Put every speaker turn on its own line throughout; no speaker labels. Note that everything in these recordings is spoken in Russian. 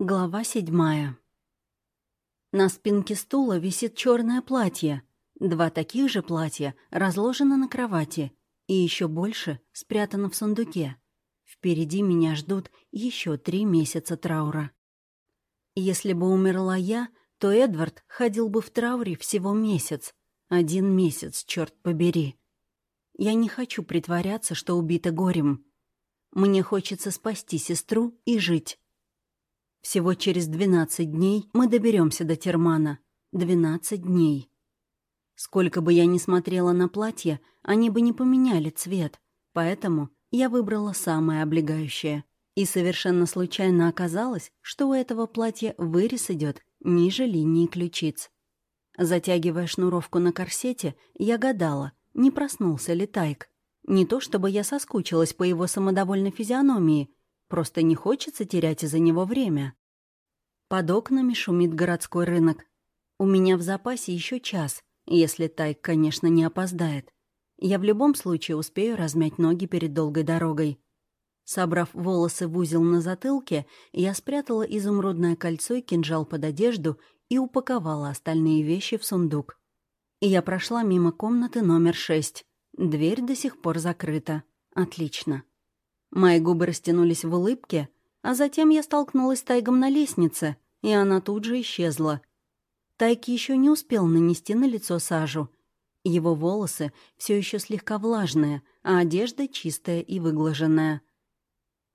Глава седьмая. На спинке стула висит черное платье. Два таких же платья разложены на кровати, и еще больше спрятано в сундуке. Впереди меня ждут еще три месяца траура. Если бы умерла я, то Эдвард ходил бы в трауре всего месяц. Один месяц, черт побери. Я не хочу притворяться, что убита горем. Мне хочется спасти сестру и жить. Всего через 12 дней мы доберемся до Термана. 12 дней. Сколько бы я ни смотрела на платье, они бы не поменяли цвет. Поэтому я выбрала самое облегающее. И совершенно случайно оказалось, что у этого платья вырез идет ниже линии ключиц. Затягивая шнуровку на корсете, я гадала, не проснулся ли Тайк. Не то чтобы я соскучилась по его самодовольной физиономии, Просто не хочется терять из-за него время. Под окнами шумит городской рынок. У меня в запасе еще час, если Тайк, конечно, не опоздает. Я в любом случае успею размять ноги перед долгой дорогой. Собрав волосы в узел на затылке, я спрятала изумрудное кольцо и кинжал под одежду и упаковала остальные вещи в сундук. Я прошла мимо комнаты номер шесть. Дверь до сих пор закрыта. Отлично. Мои губы растянулись в улыбке, а затем я столкнулась с Тайгом на лестнице, и она тут же исчезла. Тайк еще не успел нанести на лицо сажу. Его волосы все еще слегка влажные, а одежда чистая и выглаженная.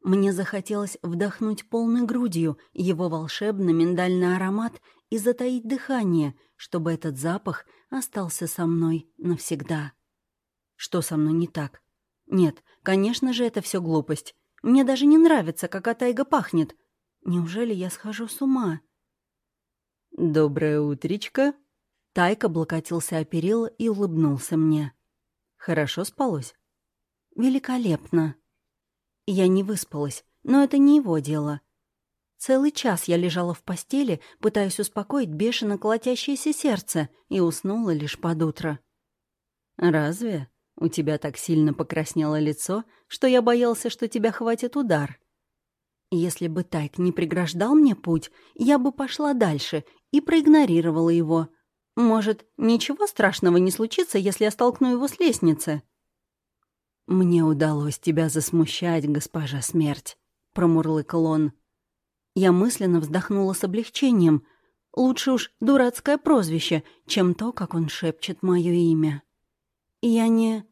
Мне захотелось вдохнуть полной грудью его волшебный миндальный аромат и затаить дыхание, чтобы этот запах остался со мной навсегда. Что со мной не так? Нет, конечно же, это все глупость. Мне даже не нравится, как Атайга пахнет. Неужели я схожу с ума?
«Доброе утречко!»
Тайка облокотился о перила и улыбнулся мне.
«Хорошо спалось?»
«Великолепно!» Я не выспалась, но это не его дело. Целый час я лежала в постели, пытаясь успокоить бешено колотящееся сердце, и уснула лишь под утро.
«Разве?» У тебя так сильно покраснело лицо, что я боялся, что тебя хватит удар.
Если бы Тайк не преграждал мне путь, я бы пошла дальше и проигнорировала его. Может, ничего страшного не случится, если я столкну его с лестницы?
«Мне удалось тебя засмущать, госпожа смерть», — промурлыкал он.
Я мысленно вздохнула с облегчением. Лучше уж дурацкое прозвище, чем то, как он шепчет мое имя. «Я не...»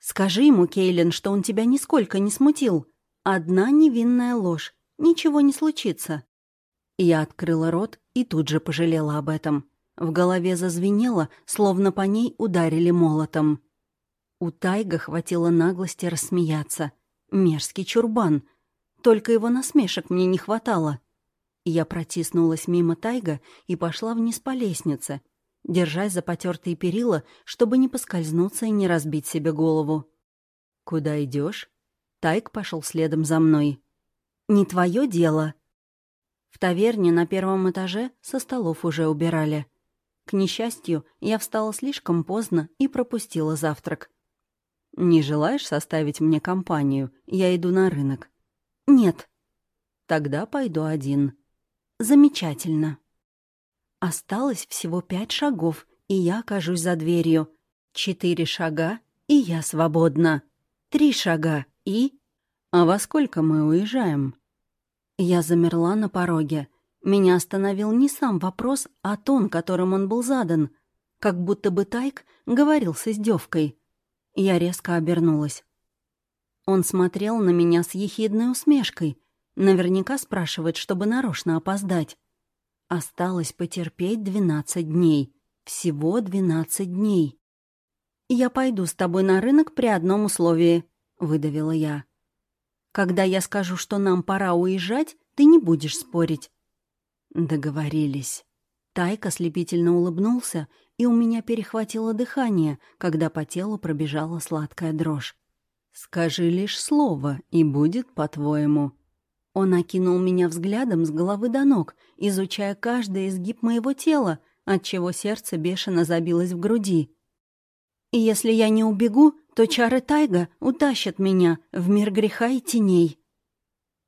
«Скажи ему, Кейлин, что он тебя нисколько не смутил. Одна невинная ложь. Ничего не случится». Я открыла рот и тут же пожалела об этом. В голове зазвенело, словно по ней ударили молотом. У Тайга хватило наглости рассмеяться. Мерзкий чурбан. Только его насмешек мне не хватало. Я протиснулась мимо Тайга и пошла вниз по лестнице, держась за потертые перила, чтобы не поскользнуться и не разбить себе голову.
«Куда идешь?
Тайк пошел следом за мной. «Не твое дело». В таверне на первом этаже со столов уже убирали. К несчастью, я встала слишком поздно и пропустила завтрак.
«Не желаешь составить мне компанию? Я иду на рынок».
«Нет».
«Тогда пойду один».
«Замечательно». Осталось всего пять шагов, и я окажусь за дверью. Четыре шага, и я свободна. Три шага, и...
А во сколько мы уезжаем?
Я замерла на пороге. Меня остановил не сам вопрос, а тон, которым он был задан. Как будто бы Тайк говорил с издевкой. Я резко обернулась. Он смотрел на меня с ехидной усмешкой. Наверняка спрашивает, чтобы нарочно опоздать. Осталось потерпеть двенадцать дней. Всего двенадцать дней. «Я пойду с тобой на рынок при одном условии», — выдавила я. «Когда я скажу, что нам пора уезжать, ты не будешь спорить».
Договорились.
Тайка слепительно улыбнулся, и у меня перехватило дыхание, когда по телу пробежала сладкая дрожь.
«Скажи лишь слово, и будет по-твоему»,
он окинул меня взглядом с головы до ног, изучая каждый изгиб моего тела, отчего сердце бешено забилось в груди. И если я не убегу, то чары Тайга утащат меня в мир греха и теней.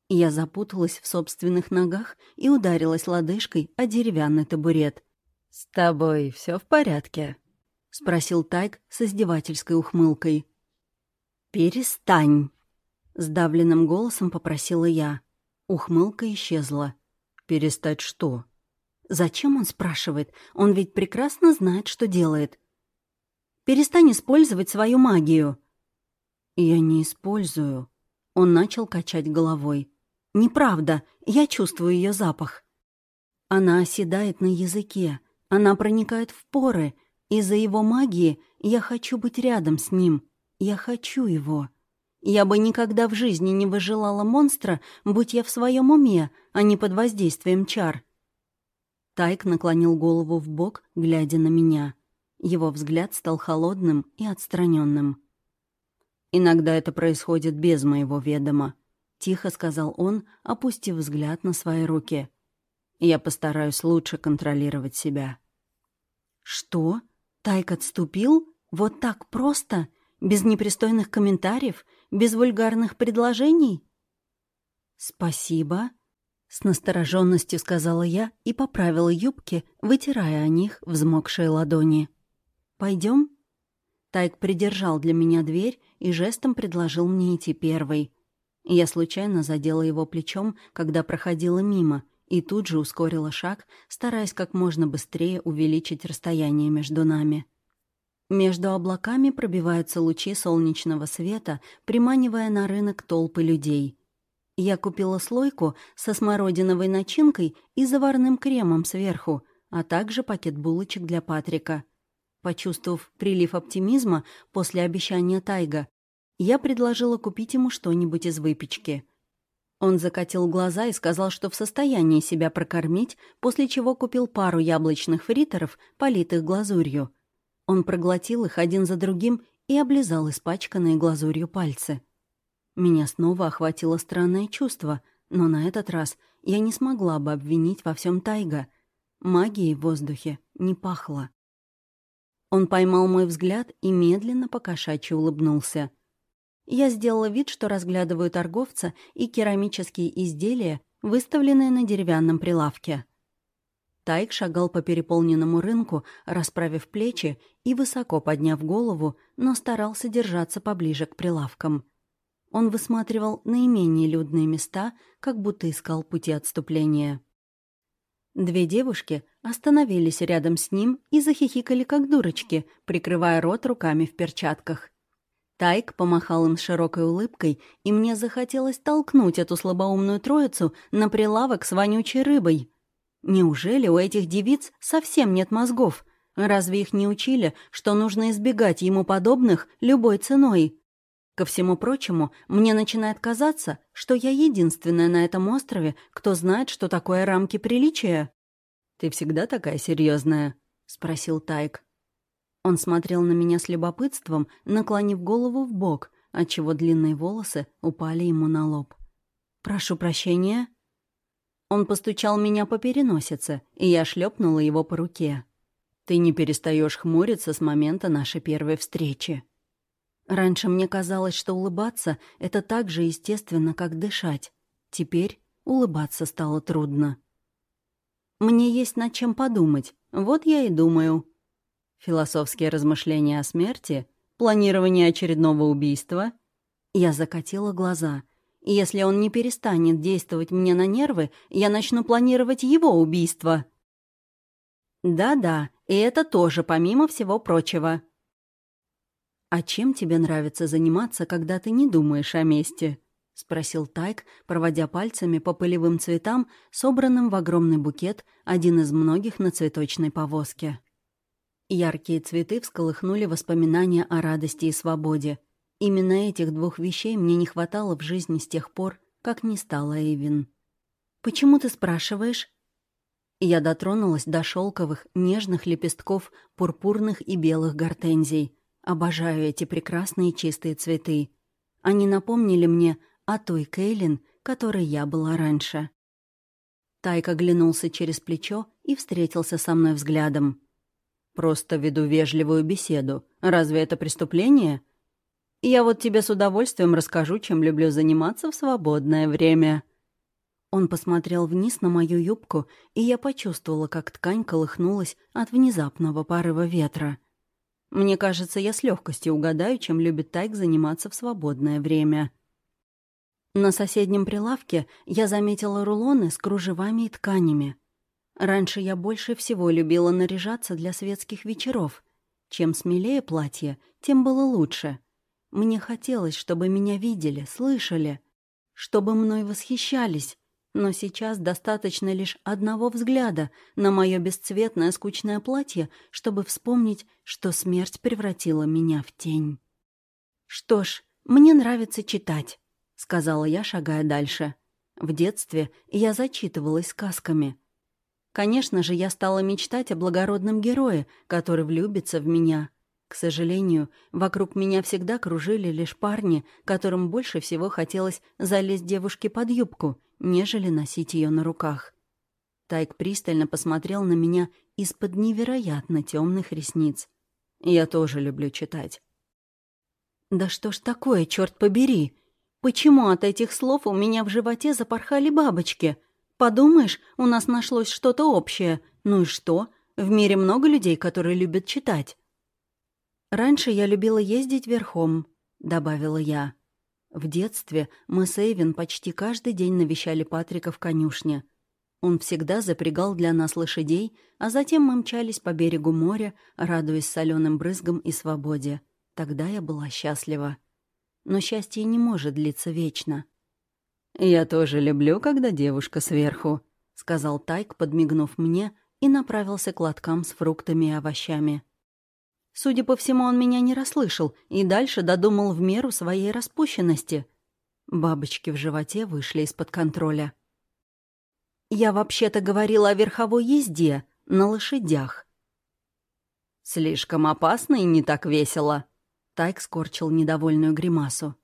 Я запуталась в собственных ногах и ударилась лодыжкой о деревянный табурет.
«С тобой все в порядке?»
— спросил Тайк с издевательской ухмылкой. «Перестань!» — сдавленным голосом попросила я. Ухмылка исчезла.
«Перестать что?»
«Зачем он спрашивает? Он ведь прекрасно знает, что делает. Перестань использовать свою магию». «Я не использую». Он начал качать головой. «Неправда. Я чувствую ее запах». Она оседает на языке. Она проникает в поры. Из-за его магии я хочу быть рядом с ним. Я хочу его. Я бы никогда в жизни не выжелала монстра, будь я в своем уме, а не под воздействием чар. Тайк наклонил голову в бок, глядя на меня. Его взгляд стал холодным и отстраненным. «Иногда это происходит без моего ведома», — тихо сказал он, опустив взгляд на свои руки. «Я постараюсь лучше контролировать себя». «Что? Тайк отступил? Вот так просто? Без непристойных комментариев? Без вульгарных предложений?» «Спасибо», — с настороженностью сказала я и поправила юбки, вытирая о них взмокшие ладони. Пойдем? Тайк придержал для меня дверь и жестом предложил мне идти первой. Я случайно задела его плечом, когда проходила мимо, и тут же ускорила шаг, стараясь как можно быстрее увеличить расстояние между нами. Между облаками пробиваются лучи солнечного света, приманивая на рынок толпы людей. Я купила слойку со смородиновой начинкой и заварным кремом сверху, а также пакет булочек для Патрика. Почувствовав прилив оптимизма после обещания Тайга, я предложила купить ему что-нибудь из выпечки. Он закатил глаза и сказал, что в состоянии себя прокормить, после чего купил пару яблочных фритеров, политых глазурью. Он проглотил их один за другим и облизал испачканные глазурью пальцы. Меня снова охватило странное чувство, но на этот раз я не смогла бы обвинить во всем Тайга. Магией в воздухе не пахло. Он поймал мой взгляд и медленно покошачьи улыбнулся. Я сделала вид, что разглядываю торговца и керамические изделия, выставленные на деревянном прилавке. Тайк шагал по переполненному рынку, расправив плечи и высоко подняв голову, но старался держаться поближе к прилавкам. Он высматривал наименее людные места, как будто искал пути отступления. Две девушки остановились рядом с ним и захихикали как дурочки, прикрывая рот руками в перчатках. Тайк помахал им широкой улыбкой, и мне захотелось толкнуть эту слабоумную троицу на прилавок с вонючей рыбой. Неужели у этих девиц совсем нет мозгов? Разве их не учили, что нужно избегать ему подобных любой ценой? Ко всему прочему, мне начинает казаться, что я единственная на этом острове, кто знает, что такое рамки приличия.
«Ты всегда такая серьезная? спросил Тайк.
Он смотрел на меня с любопытством, наклонив голову в бок, отчего длинные волосы упали ему на лоб. «Прошу прощения», он постучал меня по переносице, и я шлепнула его по руке.
«Ты не перестаешь хмуриться с момента нашей первой встречи».
Раньше мне казалось, что улыбаться — это так же естественно, как дышать. Теперь улыбаться стало трудно. Мне есть над чем подумать, вот я и думаю.
Философские размышления о смерти, планирование очередного убийства.
Я закатила глаза — если он не перестанет действовать мне на нервы, я начну планировать его убийство. Да-да, и это тоже помимо всего прочего. «А чем тебе нравится заниматься, когда ты не думаешь о месте?» — спросил Тайк, проводя пальцами по пылевым цветам, собранным в огромный букет, один из многих на цветочной повозке. Яркие цветы всколыхнули воспоминания о радости и свободе, Именно этих двух вещей мне не хватало в жизни с тех пор, как не стала Эйвин. «Почему ты спрашиваешь?» Я дотронулась до шелковых, нежных лепестков пурпурных и белых гортензий. Обожаю эти прекрасные чистые цветы. Они напомнили мне о той Кейлин, которой я была раньше. Тайк оглянулся через плечо и встретился со мной взглядом.
«Просто веду вежливую беседу. Разве это преступление?» Я вот тебе с удовольствием расскажу, чем люблю заниматься в свободное время».
Он посмотрел вниз на мою юбку, и я почувствовала, как ткань колыхнулась от внезапного порыва ветра. Мне кажется, я с легкостью угадаю, чем любит Тайк заниматься в свободное время. На соседнем прилавке я заметила рулоны с кружевами и тканями. Раньше я больше всего любила наряжаться для светских вечеров. Чем смелее платье, тем было лучше. Мне хотелось, чтобы меня видели, слышали, чтобы мной восхищались, но сейчас достаточно лишь одного взгляда на мое бесцветное скучное платье, чтобы вспомнить, что смерть превратила меня в тень. «Что ж, мне нравится читать», — сказала я, шагая дальше. В детстве я зачитывалась сказками. Конечно же, я стала мечтать о благородном герое, который влюбится в меня. К сожалению, вокруг меня всегда кружили лишь парни, которым больше всего хотелось залезть девушке под юбку — нежели носить ее на руках. Тайк пристально посмотрел на меня из-под невероятно темных ресниц. Я тоже люблю читать. «Да что ж такое, черт побери? Почему от этих слов у меня в животе запорхали бабочки? Подумаешь, у нас нашлось что-то общее. Ну и что? В мире много людей, которые любят читать». «Раньше я любила ездить верхом», — добавила я. В детстве мы с Эйвин почти каждый день навещали Патрика в конюшне. Он всегда запрягал для нас лошадей, а затем мы мчались по берегу моря, радуясь соленым брызгам и свободе. Тогда я была счастлива. Но счастье не может длиться вечно.
«Я тоже люблю, когда девушка сверху», — сказал Тайк, подмигнув мне, и направился к лоткам с фруктами и овощами.
Судя по всему, он меня не расслышал и дальше додумал в меру своей распущенности. Бабочки в животе вышли из-под контроля. «Я вообще-то говорила о верховой езде, на лошадях».
«Слишком опасно и не так весело», —
Тайк скорчил недовольную гримасу.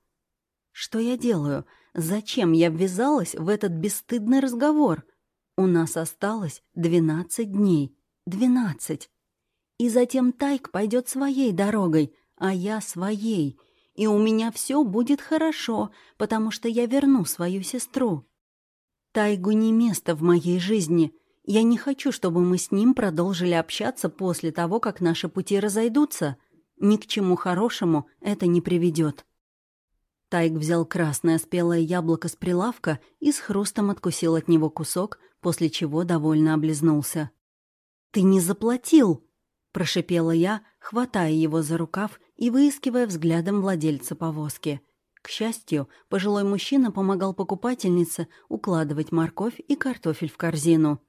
«Что я делаю? Зачем я ввязалась в этот бесстыдный разговор? У нас осталось двенадцать дней. Двенадцать. И затем Тайк пойдет своей дорогой, а я своей. И у меня все будет хорошо, потому что я верну свою сестру. Тайгу не место в моей жизни. Я не хочу, чтобы мы с ним продолжили общаться после того, как наши пути разойдутся. Ни к чему хорошему это не приведет. Тайг взял красное спелое яблоко с прилавка и с хрустом откусил от него кусок, после чего довольно облизнулся. «Ты не заплатил!» — прошипела я, хватая его за рукав и выискивая взглядом владельца повозки. К счастью, пожилой мужчина помогал покупательнице укладывать морковь и картофель в корзину.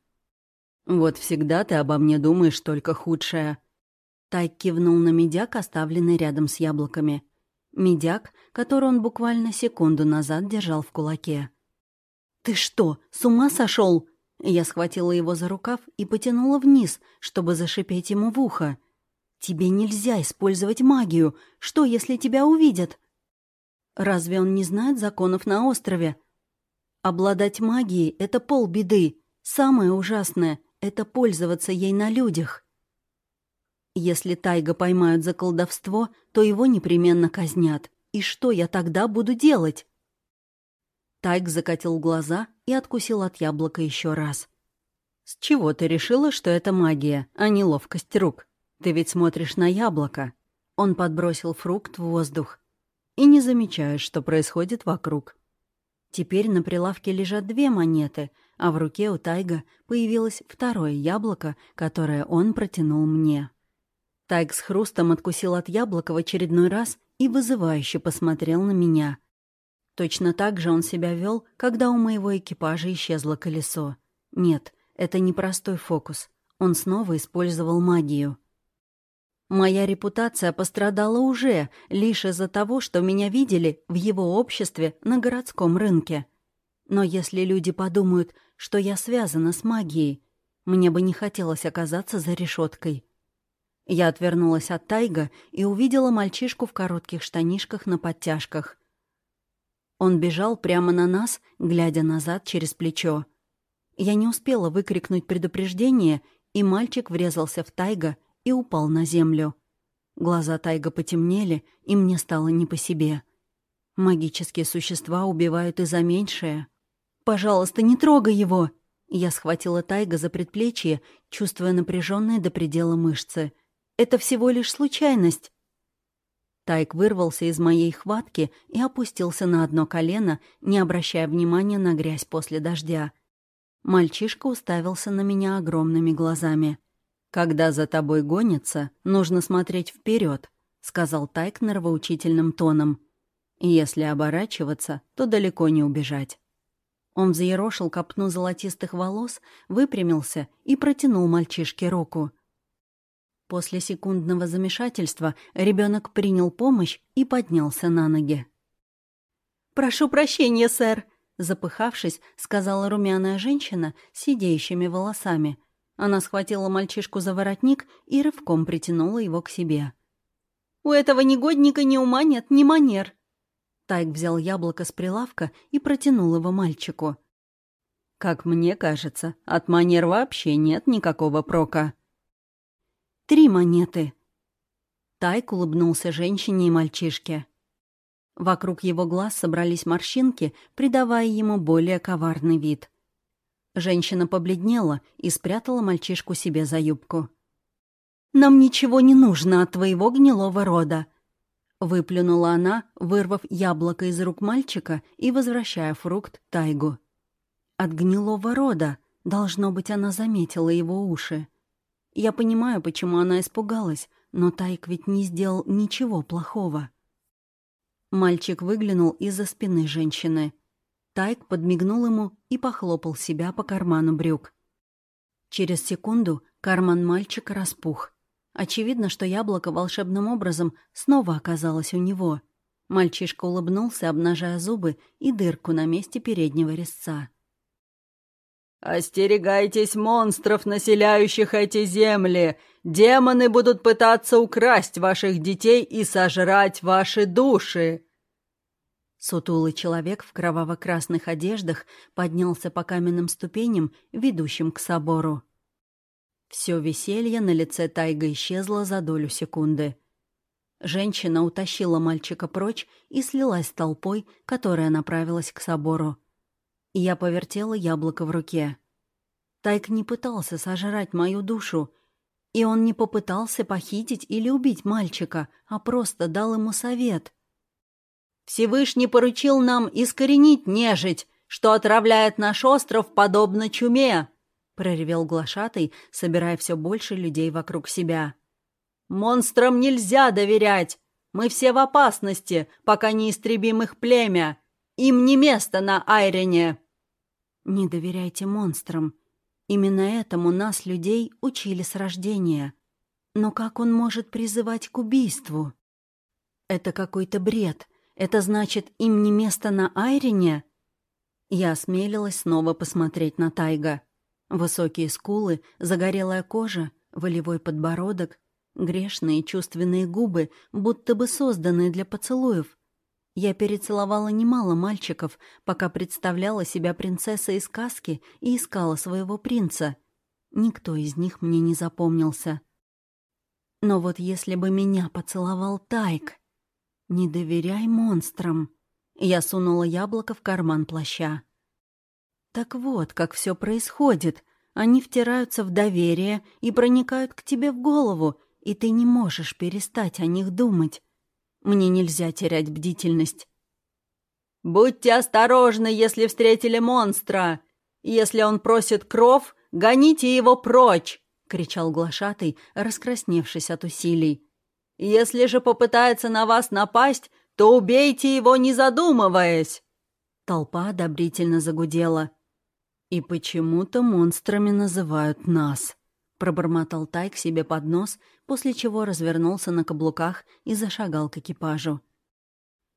«Вот всегда ты обо мне думаешь только худшее».
Тайк кивнул на медяк, оставленный рядом с яблоками. Медяк, который он буквально секунду назад держал в кулаке. «Ты что, с ума сошел? Я схватила его за рукав и потянула вниз, чтобы зашипеть ему в ухо. «Тебе нельзя использовать магию. Что, если тебя увидят?» «Разве он не знает законов на острове?» «Обладать магией — это полбеды. Самое ужасное — это пользоваться ей на людях». «Если Тайга поймают за колдовство, то его непременно казнят. И что я тогда буду делать?» Тайк закатил глаза и откусил от яблока еще раз.
«С чего ты решила, что это магия, а не ловкость рук? Ты ведь смотришь на яблоко».
Он подбросил фрукт в воздух.
«И не замечаешь, что происходит вокруг».
Теперь на прилавке лежат две монеты, а в руке у Тайга появилось второе яблоко, которое он протянул мне. Тайг с хрустом откусил от яблока в очередной раз и вызывающе посмотрел на меня. Точно так же он себя вел, когда у моего экипажа исчезло колесо. Нет, это не простой фокус. Он снова использовал магию. Моя репутация пострадала уже лишь из-за того, что меня видели в его обществе на городском рынке. Но если люди подумают, что я связана с магией, мне бы не хотелось оказаться за решеткой. Я отвернулась от Тайга и увидела мальчишку в коротких штанишках на подтяжках. Он бежал прямо на нас, глядя назад через плечо. Я не успела выкрикнуть предупреждение, и мальчик врезался в Тайга и упал на землю. Глаза Тайга потемнели, и мне стало не по себе. Магические существа убивают и за меньшее. «Пожалуйста, не трогай его!» Я схватила Тайга за предплечье, чувствуя напряженные до предела мышцы. «Это всего лишь случайность!» Тайк вырвался из моей хватки и опустился на одно колено, не обращая внимания на грязь после дождя. Мальчишка уставился на меня огромными глазами. «Когда за тобой гонится, нужно смотреть вперед, сказал Тайк нравоучительным тоном. «Если оборачиваться, то далеко не убежать». Он взъерошил копну золотистых волос, выпрямился и протянул мальчишке руку — После секундного замешательства ребенок принял помощь и поднялся на ноги. «Прошу прощения, сэр», — запыхавшись, сказала румяная женщина с сидеющими волосами. Она схватила мальчишку за воротник и рывком притянула его к себе. «У этого негодника ни ума нет, ни манер». Тайк взял яблоко с прилавка и протянул его мальчику. «Как мне кажется, от манер вообще нет никакого прока», Три монеты». Тайк улыбнулся женщине и мальчишке. Вокруг его глаз собрались морщинки, придавая ему более коварный вид. Женщина побледнела и спрятала мальчишку себе за юбку. «Нам ничего не нужно от твоего гнилого рода», — выплюнула она, вырвав яблоко из рук мальчика и возвращая фрукт Тайгу. От гнилого рода, должно быть, она заметила его уши. Я понимаю, почему она испугалась, но Тайк ведь не сделал ничего плохого. Мальчик выглянул из-за спины женщины. Тайк подмигнул ему и похлопал себя по карману брюк. Через секунду карман мальчика распух. Очевидно, что яблоко волшебным образом снова оказалось у него. Мальчишка улыбнулся, обнажая зубы и дырку на месте переднего резца.
«Остерегайтесь монстров, населяющих эти земли! Демоны будут пытаться украсть ваших детей и сожрать ваши души!»
Сутулый человек в кроваво-красных одеждах поднялся по каменным ступеням, ведущим к собору. Все веселье на лице Тайга исчезло за долю секунды. Женщина утащила мальчика прочь и слилась с толпой, которая направилась к собору. Я повертела яблоко в руке. Тайк не пытался сожрать мою душу, и он не попытался похитить или убить мальчика, а просто дал ему совет. «Всевышний поручил нам искоренить нежить, что отравляет наш остров подобно чуме», — проревел глашатый, собирая все больше людей вокруг себя. «Монстрам нельзя доверять! Мы все в опасности, пока не истребим их племя! Им не место на Айрене!» Не доверяйте монстрам. Именно этому нас, людей, учили с рождения. Но как он может призывать к убийству? Это какой-то бред. Это значит, им не место на Айрине? Я осмелилась снова посмотреть на Тайга. Высокие скулы, загорелая кожа, волевой подбородок, грешные чувственные губы, будто бы созданные для поцелуев — я перецеловала немало мальчиков, пока представляла себя принцессой из сказки и искала своего принца. Никто из них мне не запомнился. Но вот если бы меня поцеловал Тайк... Не доверяй монстрам. Я сунула яблоко в карман плаща. Так вот, как все происходит. Они втираются в доверие и проникают к тебе в голову, и ты не можешь перестать о них думать. Мне нельзя терять бдительность.
«Будьте осторожны, если встретили монстра! Если он просит кров, гоните его прочь!» — кричал глашатый, раскрасневшись от усилий. «Если же попытается на вас напасть, то убейте его, не задумываясь!»
Толпа одобрительно загудела. «И почему-то монстрами называют нас», Пробормотал Тайк себе под нос, после чего развернулся на каблуках и зашагал к экипажу.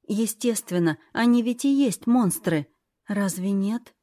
«Естественно, они ведь и есть монстры. Разве нет?»